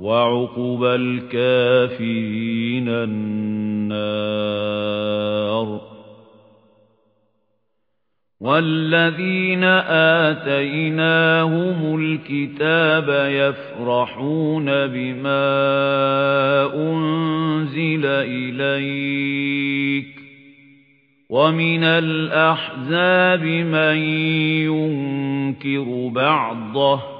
وعقب الكافرين النار. والذين آتيناهم الكتاب يفرحون بما أنزل إليك. ومن الأحزاب من ينكر بعضه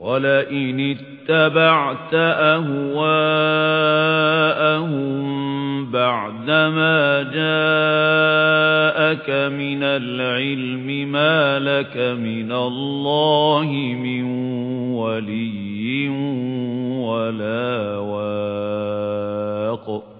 وَلَئِنِ اتَّبَعْتَ أَهْوَاءَهُمْ بَعْدَمَا جَاءَكَ مِنَ الْعِلْمِ مَا لَكَ مِنَ اللَّهِ مِنْ وَلِيٍّ وَلَا وَاقٍ.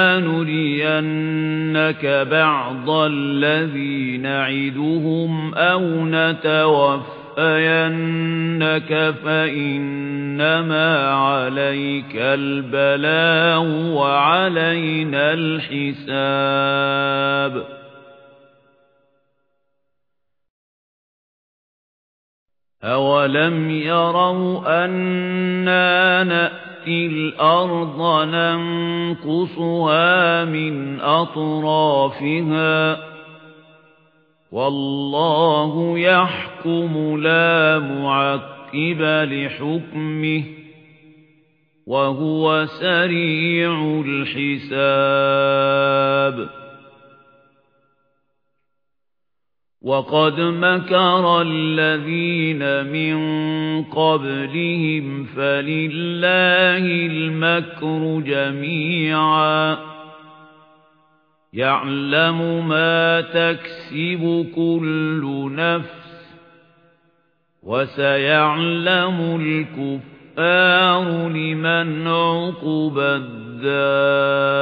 نُرِيَنَّكَ بَعْضَ الَّذِي نَعِدُهُمْ أَوْ نَتَوَفَّيَنَّكَ فَإِنَّمَا عَلَيْكَ الْبَلَاغُ وَعَلَيْنَا الْحِسَابُ. أَوَلَمْ يَرَوْا أَنَّا نَأْتِي الْأَرْضَ نَنقُصُهَا مِنْ أَطْرَافِهَا وَاللَّهُ يَحْكُمُ لَا مُعَقِّبَ لِحُكْمِهِ وَهُوَ سَرِيعُ الْحِسَابِ وَقَدْ مَكَرَ الَّذِينَ مِن قَبْلِهِمْ فَلِلَّهِ الْمَكْرُ جَمِيعًا يَعْلَمُ مَا تَكْسِبُ كُلُّ نَفْسٍ وَسَيَعْلَمُ الْكُفَّارُ لِمَنْ عُقْبَى الدَّارِ